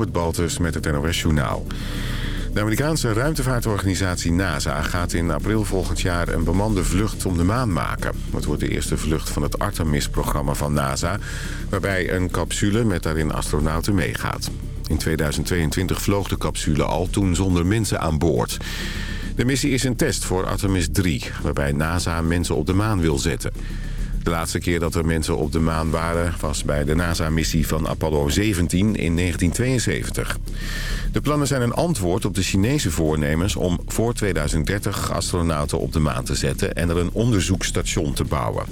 Robert Baltus met het NOS Journaal. De Amerikaanse ruimtevaartorganisatie NASA gaat in april volgend jaar een bemande vlucht om de maan maken. Het wordt de eerste vlucht van het Artemis-programma van NASA... waarbij een capsule met daarin astronauten meegaat. In 2022 vloog de capsule al, toen zonder mensen aan boord. De missie is een test voor Artemis 3, waarbij NASA mensen op de maan wil zetten. De laatste keer dat er mensen op de maan waren... was bij de NASA-missie van Apollo 17 in 1972. De plannen zijn een antwoord op de Chinese voornemens... om voor 2030 astronauten op de maan te zetten... en er een onderzoekstation te bouwen.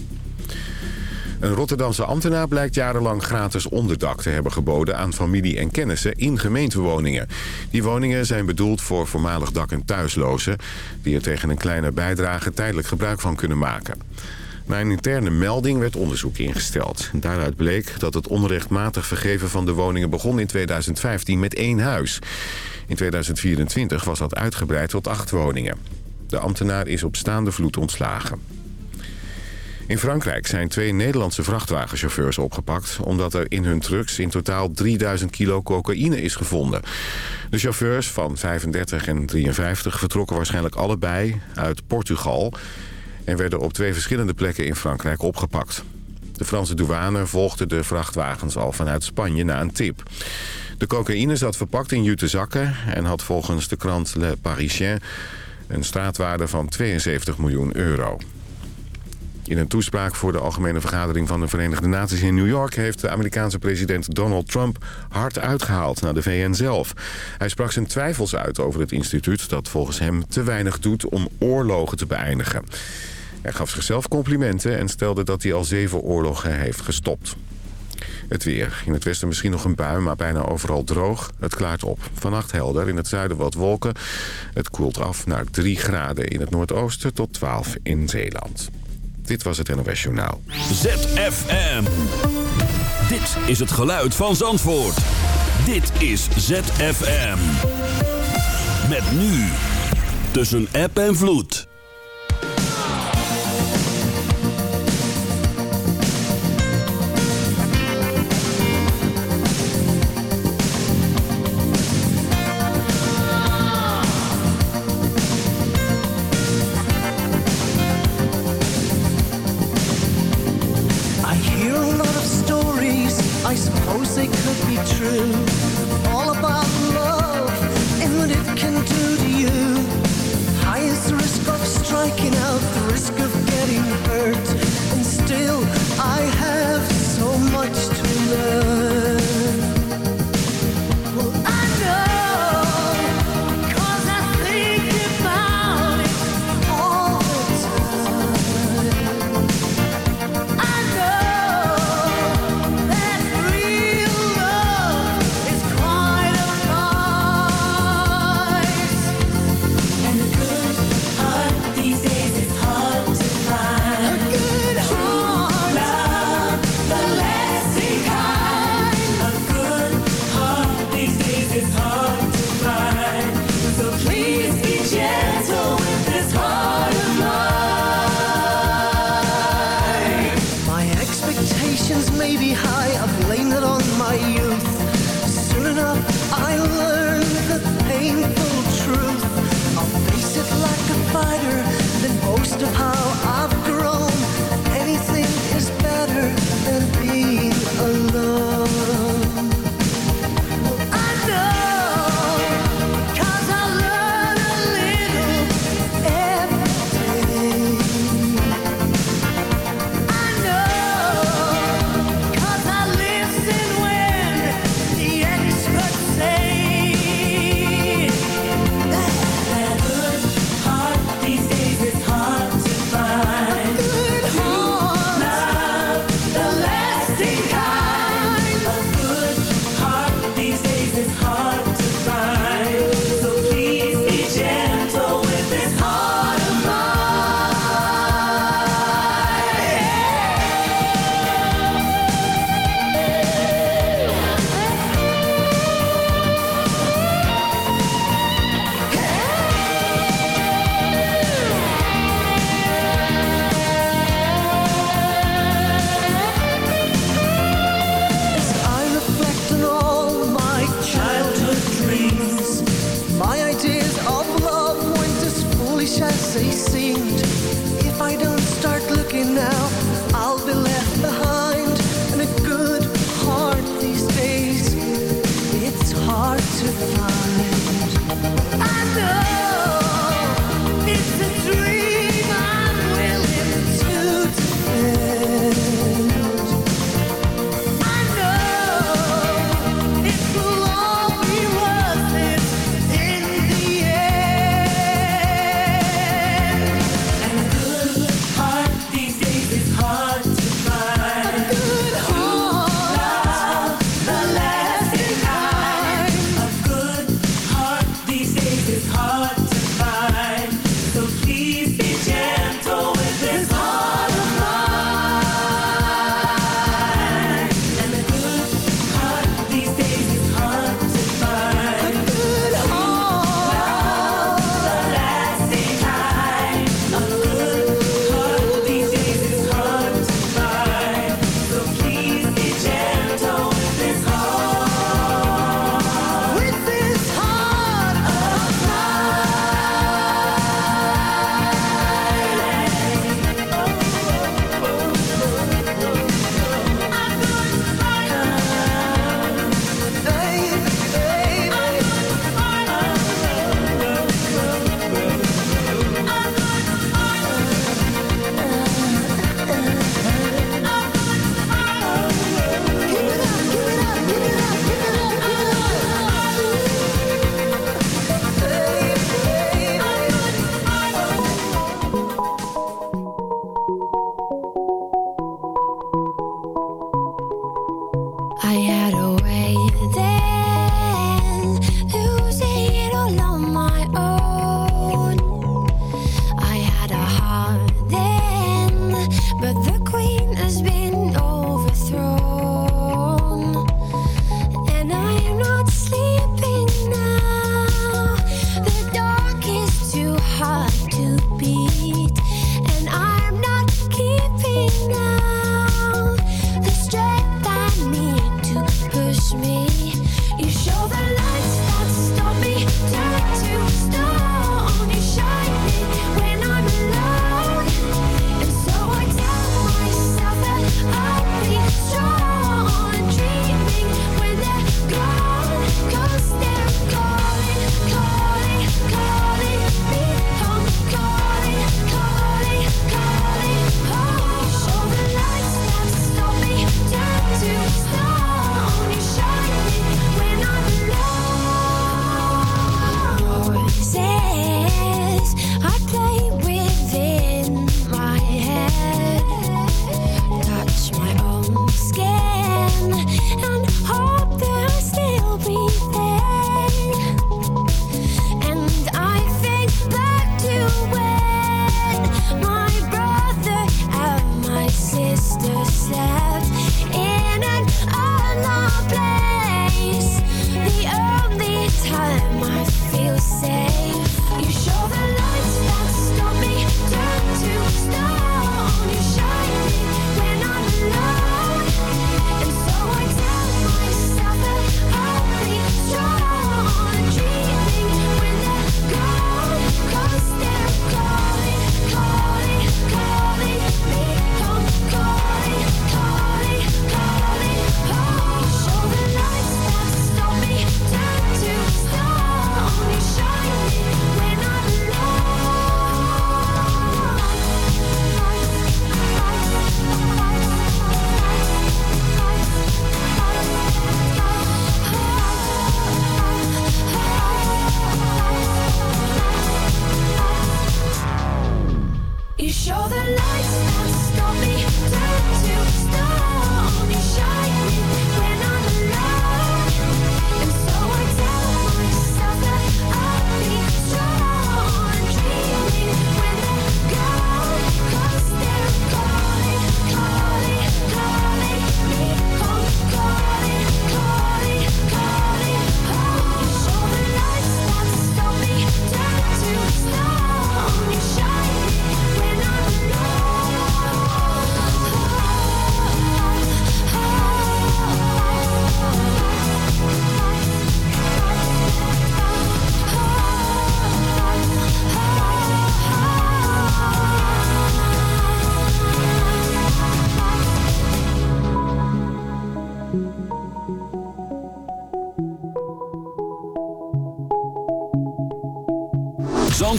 Een Rotterdamse ambtenaar blijkt jarenlang gratis onderdak te hebben geboden aan familie en kennissen in gemeentewoningen. Die woningen zijn bedoeld voor voormalig dak- en thuislozen die er tegen een kleine bijdrage tijdelijk gebruik van kunnen maken. Na een interne melding werd onderzoek ingesteld. Daaruit bleek dat het onrechtmatig vergeven van de woningen begon in 2015 met één huis. In 2024 was dat uitgebreid tot acht woningen. De ambtenaar is op staande vloed ontslagen. In Frankrijk zijn twee Nederlandse vrachtwagenchauffeurs opgepakt... omdat er in hun trucks in totaal 3000 kilo cocaïne is gevonden. De chauffeurs van 35 en 53 vertrokken waarschijnlijk allebei uit Portugal... en werden op twee verschillende plekken in Frankrijk opgepakt. De Franse douane volgde de vrachtwagens al vanuit Spanje na een tip. De cocaïne zat verpakt in jute zakken... en had volgens de krant Le Parisien een straatwaarde van 72 miljoen euro. In een toespraak voor de Algemene Vergadering van de Verenigde Naties in New York... heeft de Amerikaanse president Donald Trump hard uitgehaald naar de VN zelf. Hij sprak zijn twijfels uit over het instituut dat volgens hem te weinig doet om oorlogen te beëindigen. Hij gaf zichzelf complimenten en stelde dat hij al zeven oorlogen heeft gestopt. Het weer. In het westen misschien nog een bui, maar bijna overal droog. Het klaart op. Vannacht helder. In het zuiden wat wolken. Het koelt af naar 3 graden in het noordoosten tot 12 in Zeeland. Dit was het NOS Journaal. ZFM. Dit is het geluid van Zandvoort. Dit is ZFM. Met nu. Tussen app en vloed.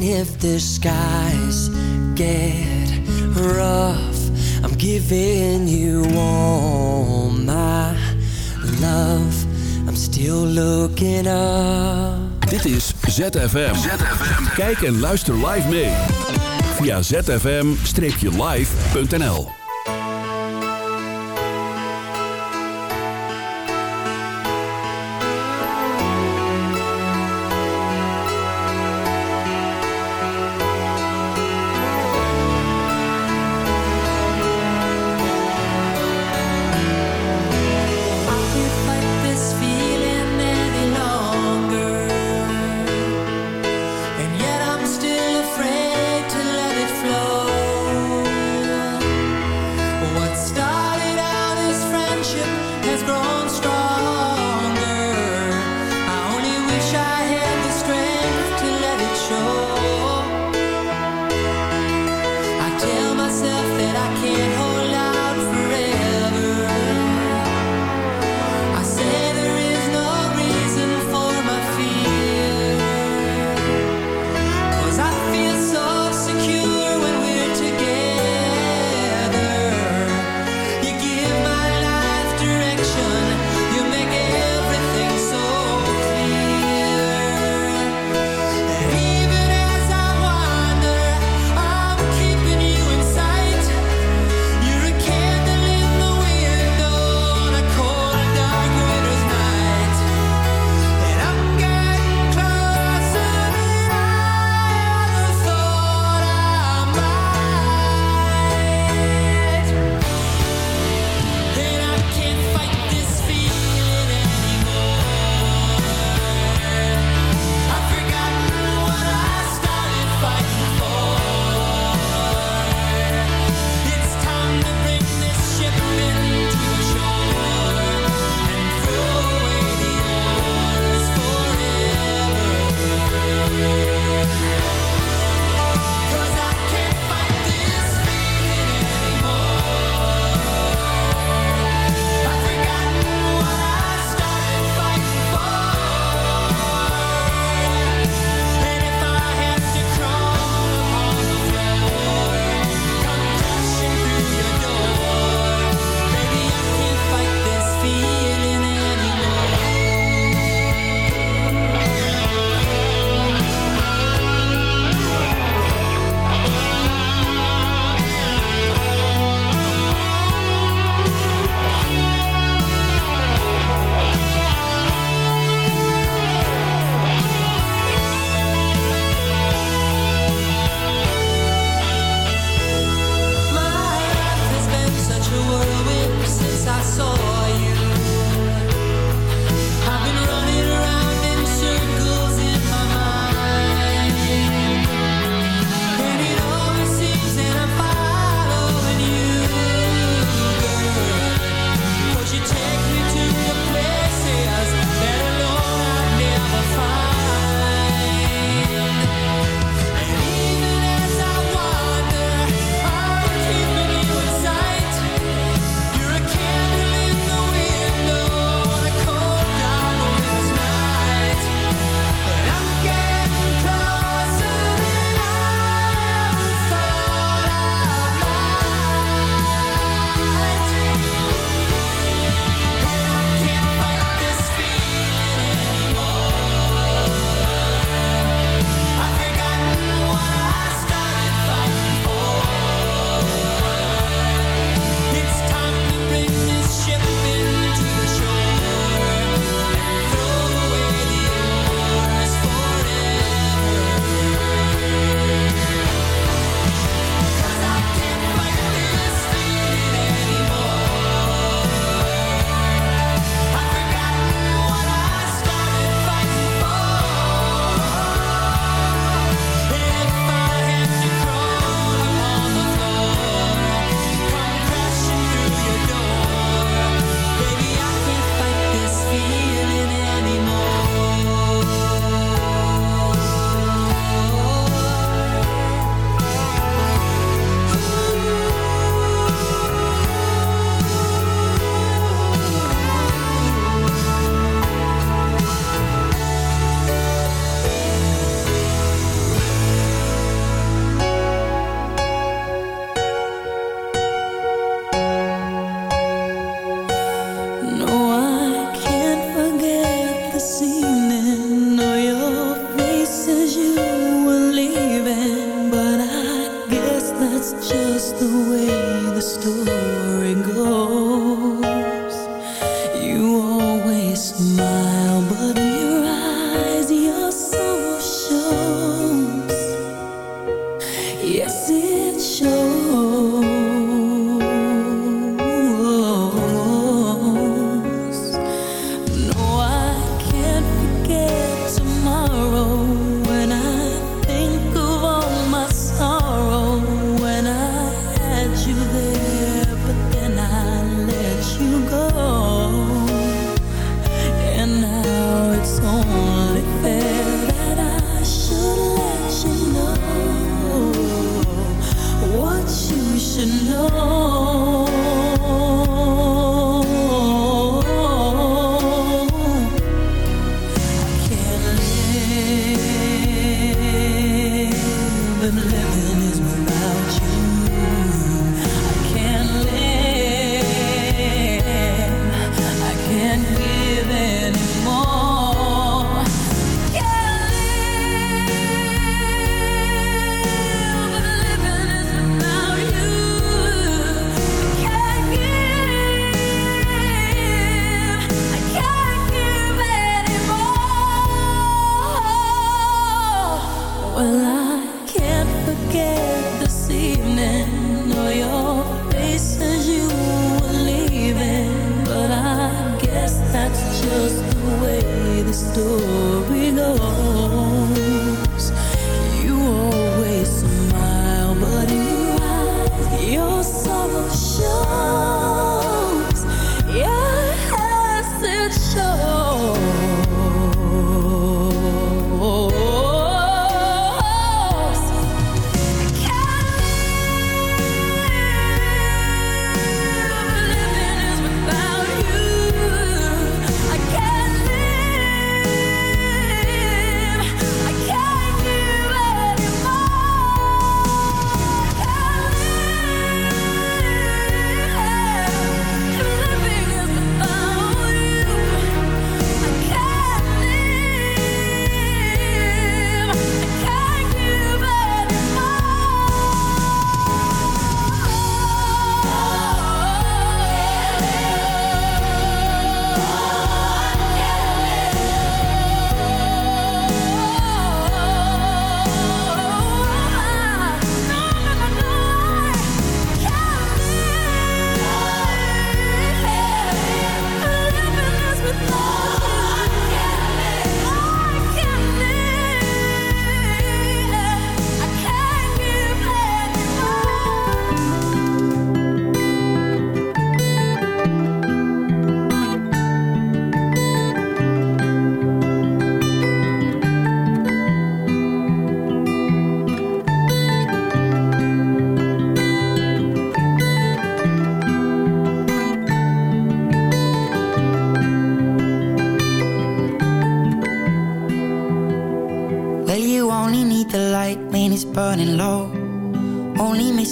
Even if the skies get rough. I'm giving you all my love. I'm still looking up. Dit is ZFM. Kijk en luister live mee. Via zfm-live.nl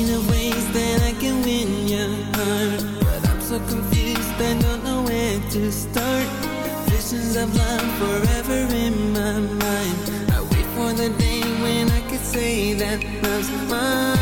ways that I can win your heart. But I'm so confused, I don't know where to start. Visions of love forever in my mind. I wait for the day when I can say that love's mine.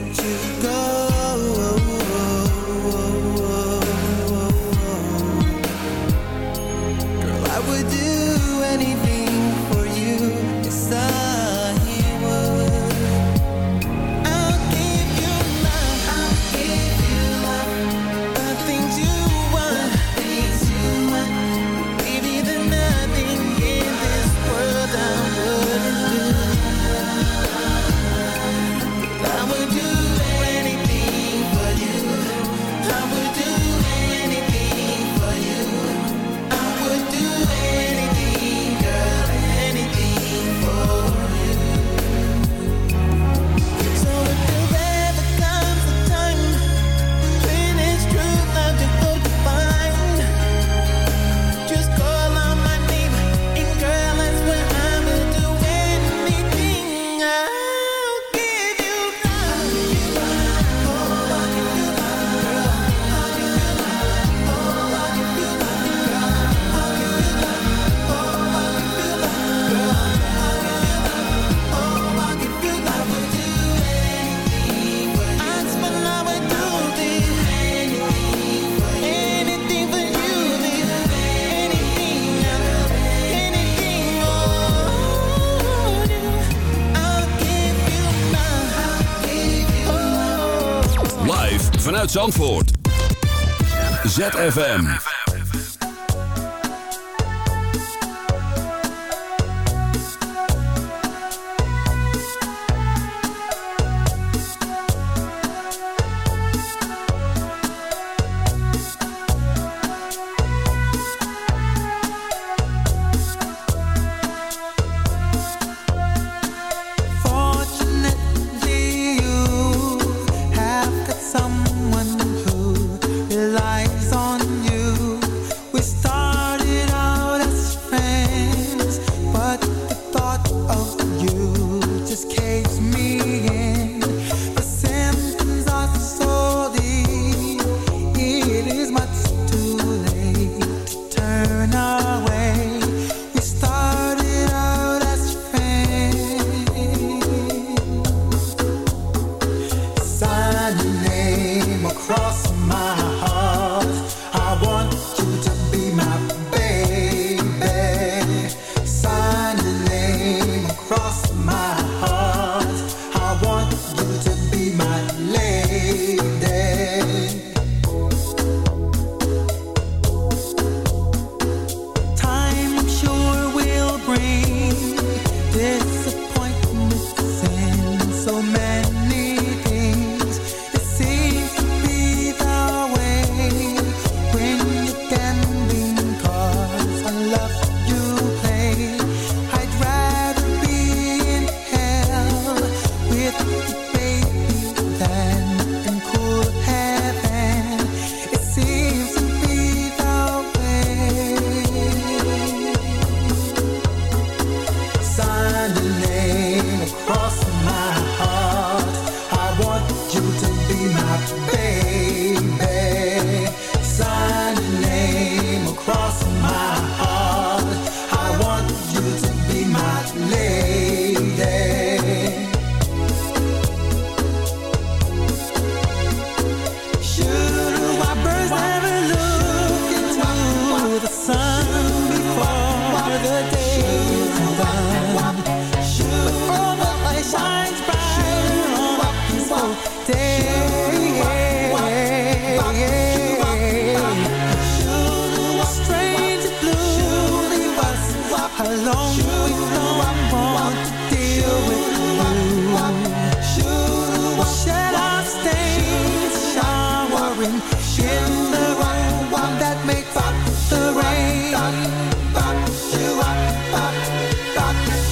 Zandvoort. ZFM. my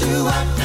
Some people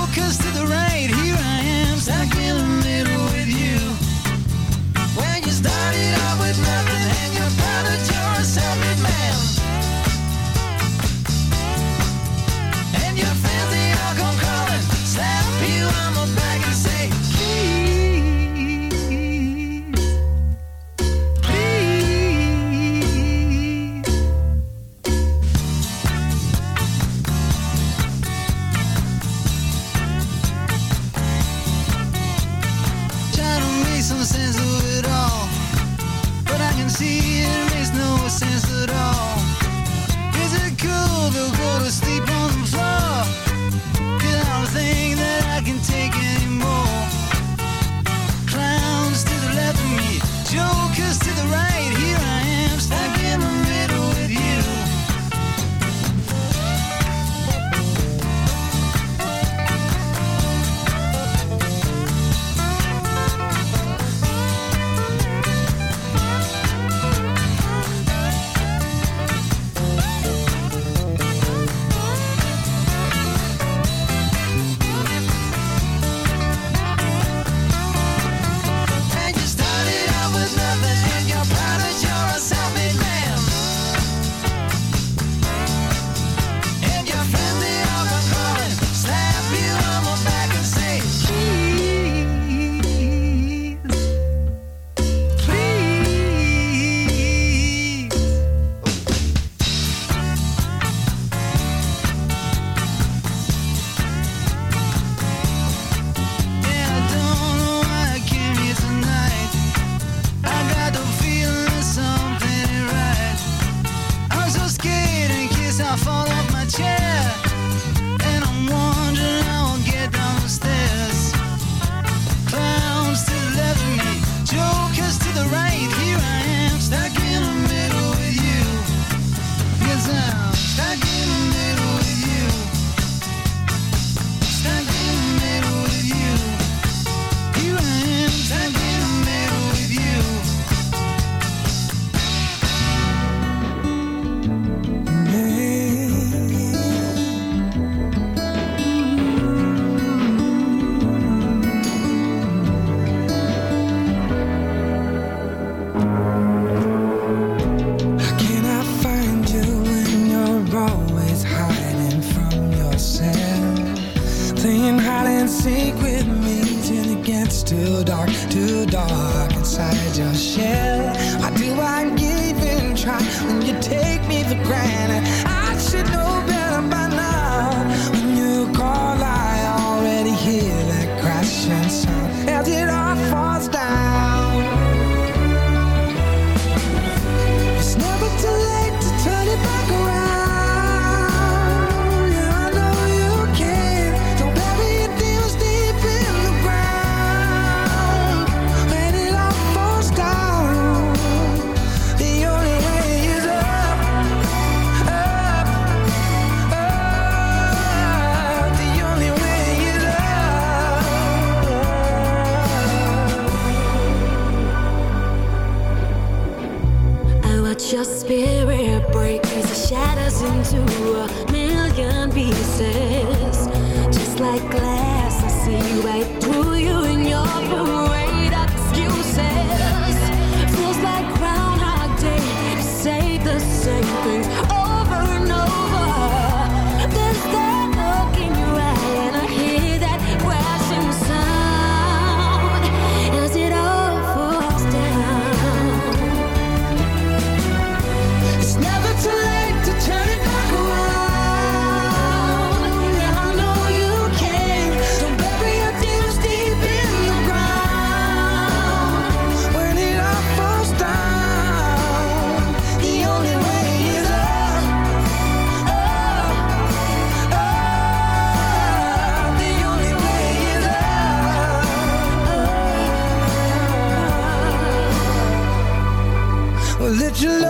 jokers to the right. Like can I